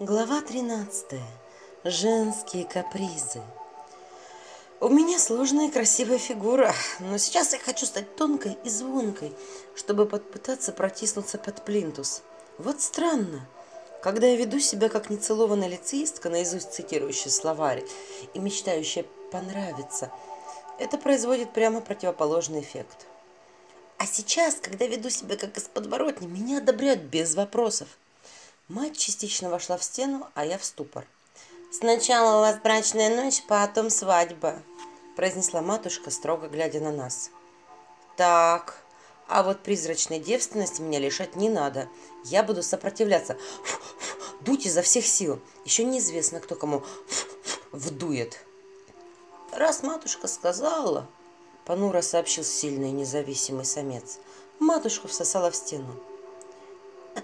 Глава 13. Женские капризы. У меня сложная и красивая фигура, но сейчас я хочу стать тонкой и звонкой, чтобы попытаться протиснуться под плинтус. Вот странно. Когда я веду себя как нецелованная лицеистка, наизусть цитирующая словарь и мечтающая понравиться, это производит прямо противоположный эффект. А сейчас, когда веду себя как из подворотни, меня одобряют без вопросов. Мать частично вошла в стену, а я в ступор. «Сначала у вас брачная ночь, потом свадьба», – произнесла матушка, строго глядя на нас. «Так, а вот призрачной девственности меня лишать не надо. Я буду сопротивляться. Дуть изо всех сил. Еще неизвестно, кто кому вдует». «Раз матушка сказала», – понуро сообщил сильный независимый самец, – матушка всосала в стену.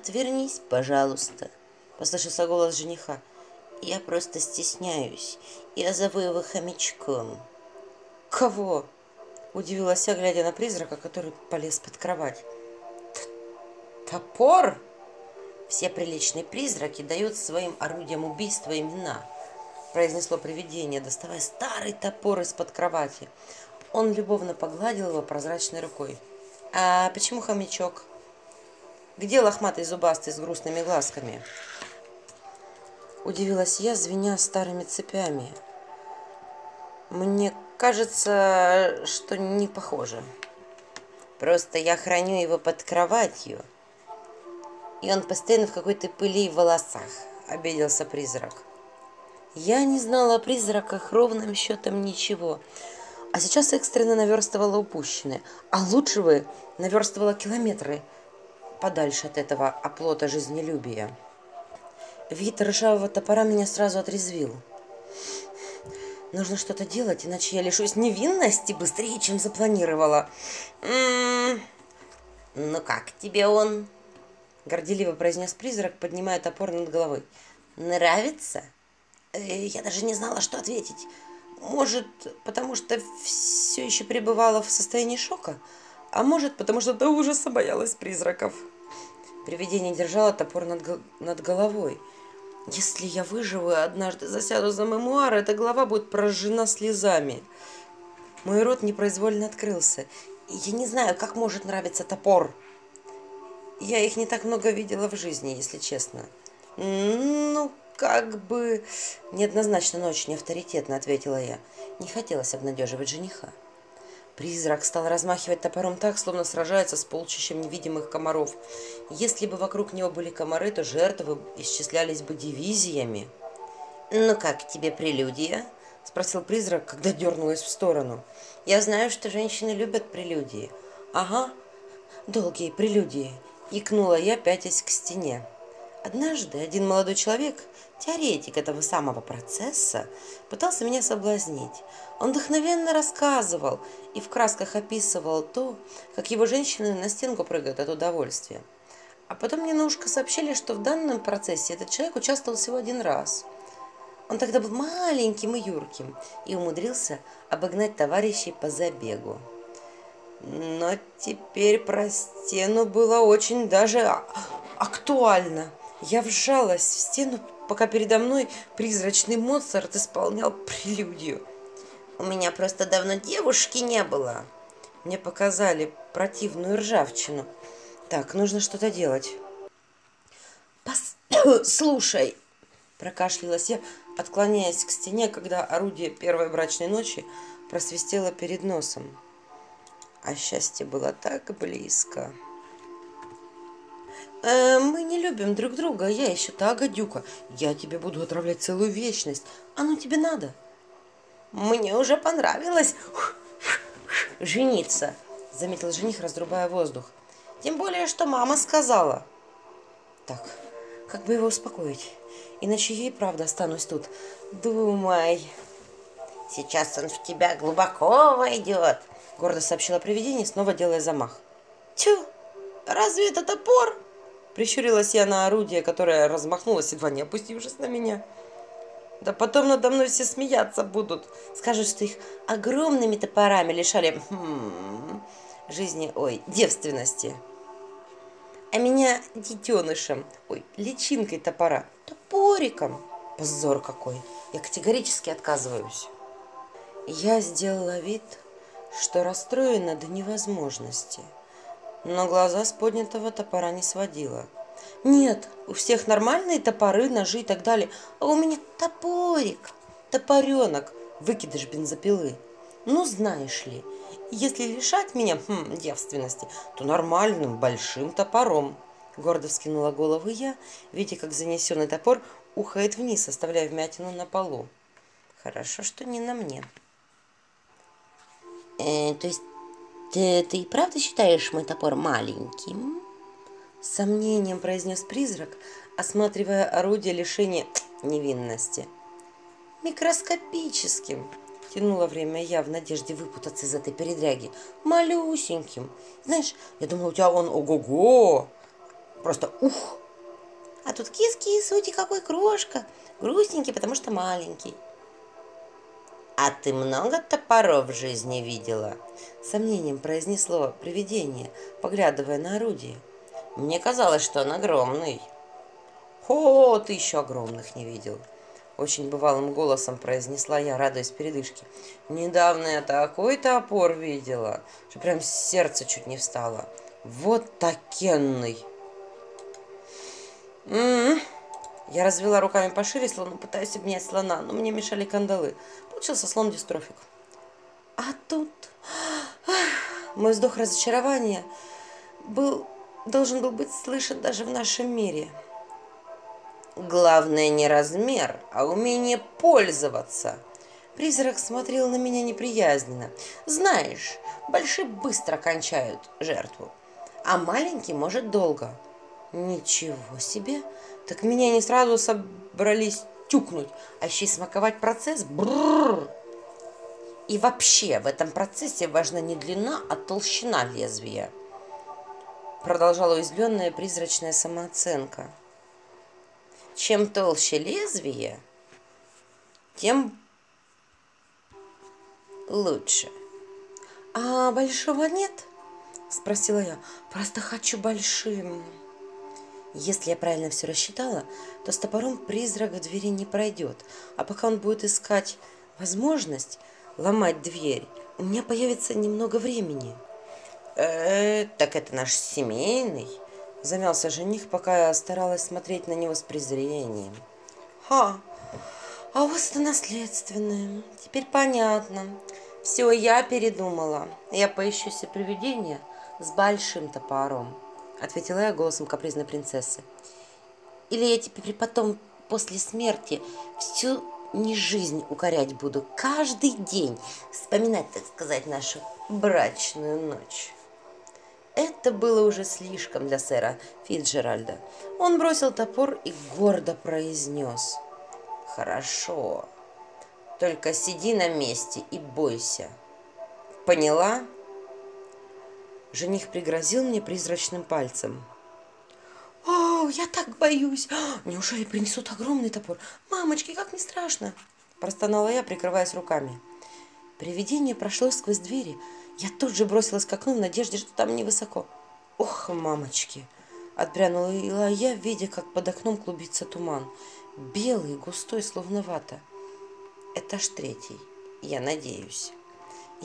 «Отвернись, пожалуйста», — послышался голос жениха. «Я просто стесняюсь. Я зову его хомячком». «Кого?» — удивилась я, глядя на призрака, который полез под кровать. «Топор?» «Все приличные призраки дают своим орудиям убийства имена», — произнесло привидение, доставая старый топор из-под кровати. Он любовно погладил его прозрачной рукой. «А почему хомячок?» Где лохматый зубастый с грустными глазками? Удивилась я, звеня старыми цепями. Мне кажется, что не похоже. Просто я храню его под кроватью, и он постоянно в какой-то пыли и волосах, обиделся призрак. Я не знала о призраках ровным счетом ничего, а сейчас экстренно наверстывала упущенное, а лучше бы наверстывала километры – подальше от этого оплота жизнелюбия. Вид ржавого топора меня сразу отрезвил. Нужно что-то делать, иначе я лишусь невинности быстрее, чем запланировала. «М-м-м. «Ну как тебе он?» Горделиво произнес призрак, поднимая топор над головой. «Нравится?» э, Я даже не знала, что ответить. Может, потому что все еще пребывала в состоянии шока? А может, потому что до ужаса боялась призраков. Привидение держало топор над, над головой. Если я выживу и однажды засяду за мемуары, эта голова будет прожжена слезами. Мой рот непроизвольно открылся. Я не знаю, как может нравиться топор. Я их не так много видела в жизни, если честно. Ну, как бы... Неоднозначно, но очень авторитетно, ответила я. Не хотелось обнадеживать жениха. Призрак стал размахивать топором так, словно сражается с полчищем невидимых комаров. Если бы вокруг него были комары, то жертвы исчислялись бы дивизиями. «Ну как тебе прелюдия?» – спросил призрак, когда дернулась в сторону. «Я знаю, что женщины любят прелюдии». «Ага, долгие прелюдии», – икнула я, пятясь к стене. Однажды один молодой человек, теоретик этого самого процесса, пытался меня соблазнить. Он вдохновенно рассказывал и в красках описывал то, как его женщины на стенку прыгают от удовольствия. А потом мне на ушко сообщили, что в данном процессе этот человек участвовал всего один раз. Он тогда был маленьким и юрким и умудрился обогнать товарищей по забегу. Но теперь про стену было очень даже а, актуально – я вжалась в стену, пока передо мной призрачный Моцарт исполнял прелюдию. У меня просто давно девушки не было. Мне показали противную ржавчину. Так, нужно что-то делать. Пос... Слушай, прокашлялась я, отклоняясь к стене, когда орудие первой брачной ночи просвистело перед носом. А счастье было так близко. Э, мы не любим друг друга, я еще та гадюка. Я тебе буду отравлять целую вечность. Оно тебе надо? Мне уже понравилось жениться, заметил жених, разрубая воздух. Тем более, что мама сказала. Так, как бы его успокоить? Иначе я и правда останусь тут. Думай. Сейчас он в тебя глубоко войдет, гордо сообщила привидение, снова делая замах. Тю, разве это топор? Прищурилась я на орудие, которое размахнулось, едва не опустившись на меня. Да потом надо мной все смеяться будут. Скажут, что их огромными топорами лишали хм, жизни, ой, девственности. а меня детенышем, ой, личинкой топора, топориком. Позор какой, я категорически отказываюсь. Я сделала вид, что расстроена до невозможности, но глаза с поднятого топора не сводила. Нет, у всех нормальные топоры, ножи и так далее, а у меня топорик, топоренок, выкидыш бензопилы. Ну, знаешь ли, если лишать меня хм, девственности, то нормальным большим топором. Гордо вскинула голову я, видя, как занесенный топор ухает вниз, оставляя вмятину на полу. Хорошо, что не на мне. Э, то есть ты, ты и правда считаешь мой топор маленьким? С сомнением произнес призрак, осматривая орудие лишения невинности. Микроскопическим, Тянуло время я в надежде выпутаться из этой передряги. Малюсеньким. Знаешь, я думала, у тебя он ого-го. Просто ух. А тут кис-кис, ути какой крошка. Грустненький, потому что маленький. «А ты много топоров в жизни видела?» Сомнением произнесло привидение, поглядывая на орудие. «Мне казалось, что он огромный». «О, ты еще огромных не видел!» Очень бывалым голосом произнесла я, радуясь передышке. Недавно я такой топор видела, что прям сердце чуть не встало. Вот такенный. М-м-м. Я развела руками пошире, словно пытаясь обнять слона, но мне мешали кандалы. Получился слон-дистрофик. А тут мой вздох разочарования был, должен был быть слышен даже в нашем мире. Главное не размер, а умение пользоваться. Призрак смотрел на меня неприязненно. Знаешь, большие быстро кончают жертву, а маленький может долго. Ничего себе! Так меня не сразу собрались тюкнуть, а еще и смаковать процесс. Бррр! И вообще в этом процессе важна не длина, а толщина лезвия. Продолжала уязвленная призрачная самооценка. Чем толще лезвие, тем лучше. А большого нет? Спросила я. Просто хочу большим. Если я правильно все рассчитала, то с топором призрак в двери не пройдет. А пока он будет искать возможность ломать дверь, у меня появится немного времени. Э, так это наш семейный Замялся жених, пока я старалась смотреть на него с презрением. Ха, а вас это наследственное. Теперь понятно. Все, я передумала. Я поищу себе привидение с большим топором, ответила я голосом капризной принцессы. Или я теперь потом, после смерти, всю не жизнь укорять буду, каждый день вспоминать, так сказать, нашу брачную ночь. Это было уже слишком для сэра Фитджеральда. Он бросил топор и гордо произнес. «Хорошо, только сиди на месте и бойся. Поняла?» Жених пригрозил мне призрачным пальцем. «О, я так боюсь! Неужели принесут огромный топор? Мамочки, как не страшно!» Простонала я, прикрываясь руками. Привидение прошло сквозь двери, я тут же бросилась к окну в надежде, что там невысоко. Ох, мамочки! Отпрянула я, видя, как под окном клубится туман. Белый, густой, словно вата. Этаж третий, я надеюсь.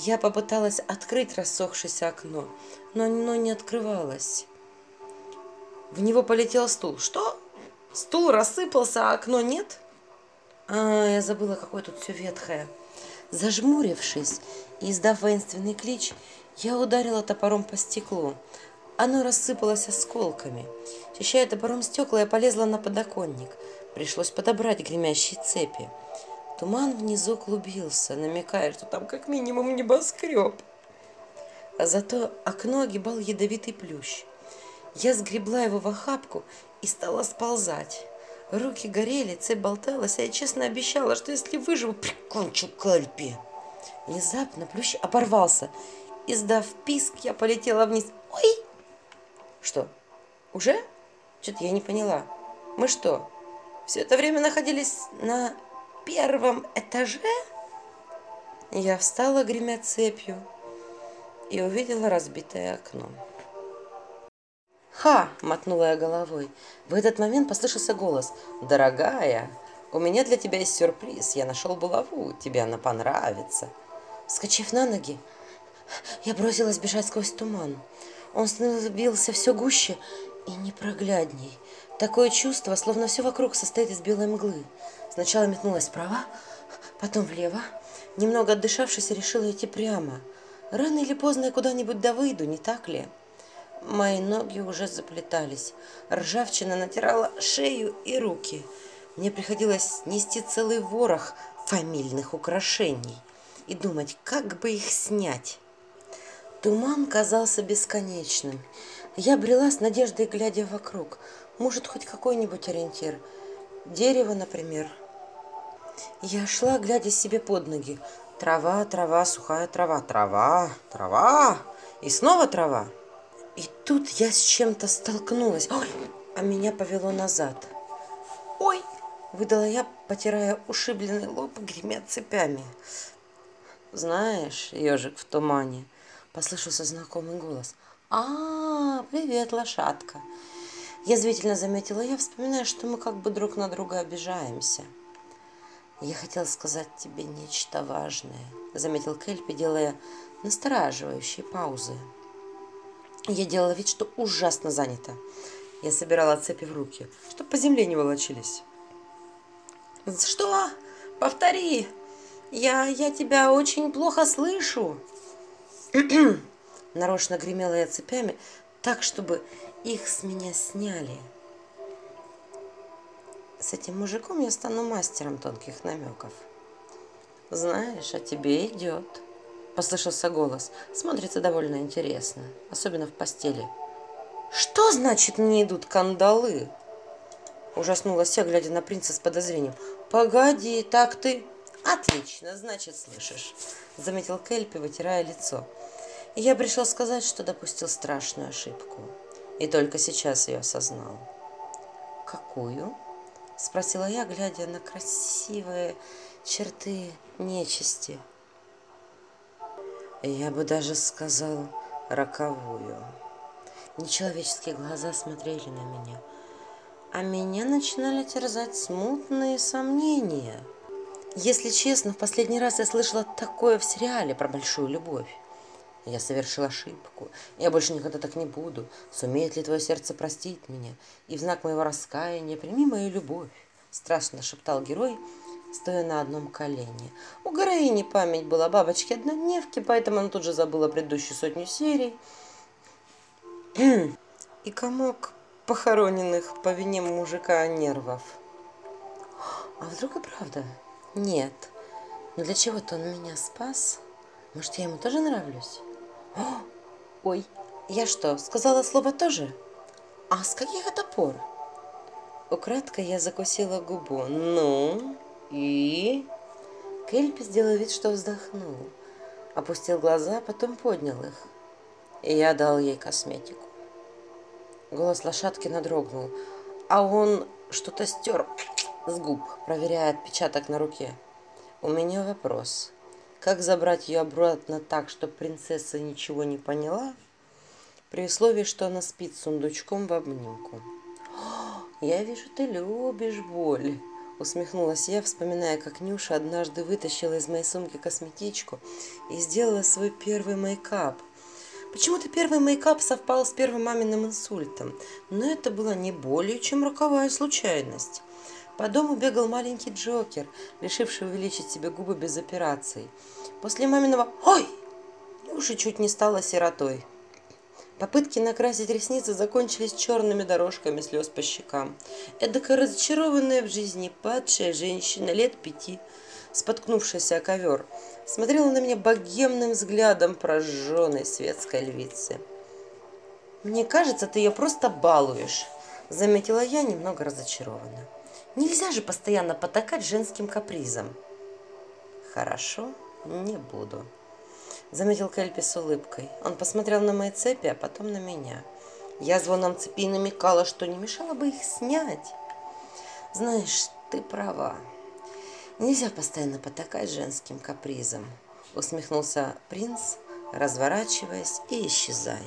Я попыталась открыть рассохшееся окно, но оно не открывалось. В него полетел стул. Что? Стул рассыпался, а окно нет? А, я забыла, какое тут все ветхое. Зажмурившись и издав воинственный клич, я ударила топором по стеклу. Оно рассыпалось осколками. Чищая топором стекла, я полезла на подоконник. Пришлось подобрать гремящие цепи. Туман внизу клубился, намекая, что там как минимум небоскреб. А зато окно огибал ядовитый плющ. Я сгребла его в охапку и стала сползать. Руки горели, цепь болталась, а я честно обещала, что если выживу, прикончу Кальпи. Внезапно плющ оборвался. Издав писк, я полетела вниз. Ой! Что, уже? Что-то я не поняла. Мы что, все это время находились на первом этаже? Я встала, гремя цепью, и увидела разбитое окно. «Ха!» – мотнула я головой. В этот момент послышался голос. «Дорогая, у меня для тебя есть сюрприз. Я нашел булаву. Тебе она понравится». Вскочив на ноги, я бросилась бежать сквозь туман. Он становился все гуще и непроглядней. Такое чувство, словно все вокруг состоит из белой мглы. Сначала метнулась вправо, потом влево. Немного отдышавшись, решила идти прямо. Рано или поздно я куда-нибудь да выйду, не так ли? Мои ноги уже заплетались. Ржавчина натирала шею и руки. Мне приходилось нести целый ворох фамильных украшений и думать, как бы их снять. Туман казался бесконечным. Я брела с надеждой, глядя вокруг. Может, хоть какой-нибудь ориентир. Дерево, например. Я шла, глядя себе под ноги. Трава, трава, сухая трава, трава, трава и снова трава. И тут я с чем-то столкнулась. Ой, а меня повело назад. Ой, выдала я, потирая ушибленный лоб, гремя цепями. Знаешь, ежик в тумане, послышался знакомый голос. «А, привет, лошадка!» Язвительно заметила я, вспоминая, что мы как бы друг на друга обижаемся. «Я хотела сказать тебе нечто важное», — заметил Кельпи, делая настораживающие паузы. Я делала вид, что ужасно занята. Я собирала цепи в руки, чтобы по земле не волочились. «Что? Повтори! Я, я тебя очень плохо слышу!» Нарочно гремела я цепями, так, чтобы их с меня сняли. С этим мужиком я стану мастером тонких намеков. Знаешь, а тебе идет. Послышался голос. Смотрится довольно интересно, особенно в постели. Что значит мне идут кандалы? Ужаснулась я, глядя на принца с подозрением. Погоди, так ты... Отлично, значит, слышишь, заметил Кельпи, вытирая лицо. Я пришел сказать, что допустил страшную ошибку. И только сейчас ее осознал. Какую? Спросила я, глядя на красивые черты нечисти. Я бы даже сказал роковую. Нечеловеческие глаза смотрели на меня, а меня начинали терзать смутные сомнения – если честно, в последний раз я слышала такое в сериале про большую любовь. Я совершил ошибку. Я больше никогда так не буду. Сумеет ли твое сердце простить меня? И в знак моего раскаяния прими мою любовь. Страшно шептал герой, стоя на одном колене. У героини память была бабочки однодневки, поэтому она тут же забыла предыдущую сотню серий. И комок похороненных по вине мужика нервов. А вдруг и правда? Нет. Но для чего-то он меня спас. Может, я ему тоже нравлюсь? Ой, я что, сказала слово тоже? А с каких это пор? Украдкой я закусила губу. Ну, и... Кельпи сделал вид, что вздохнул. Опустил глаза, потом поднял их. И я дал ей косметику. Голос лошадки надрогнул. А он что-то стер с губ, проверяя отпечаток на руке. У меня вопрос. Как забрать ее обратно так, чтобы принцесса ничего не поняла, при условии, что она спит с сундучком в обнимку? «Я вижу, ты любишь боль», — усмехнулась я, вспоминая, как Нюша однажды вытащила из моей сумки косметичку и сделала свой первый мейкап. Почему-то первый мейкап совпал с первым маминым инсультом, но это была не более чем роковая случайность. По дому бегал маленький Джокер, решивший увеличить себе губы без операций. После маминого «Ой!» Нюша чуть не стала сиротой. Попытки накрасить ресницы закончились черными дорожками слез по щекам. Эдакая разочарованная в жизни падшая женщина лет пяти, споткнувшаяся о ковер, смотрела на меня богемным взглядом прожженной светской львицы. «Мне кажется, ты ее просто балуешь», — заметила я немного разочарованно. Нельзя же постоянно потакать женским капризом. Хорошо, не буду. Заметил Кельпи с улыбкой. Он посмотрел на мои цепи, а потом на меня. Я звоном цепи намекала, что не мешало бы их снять. Знаешь, ты права. Нельзя постоянно потакать женским капризом. Усмехнулся принц, разворачиваясь и исчезая.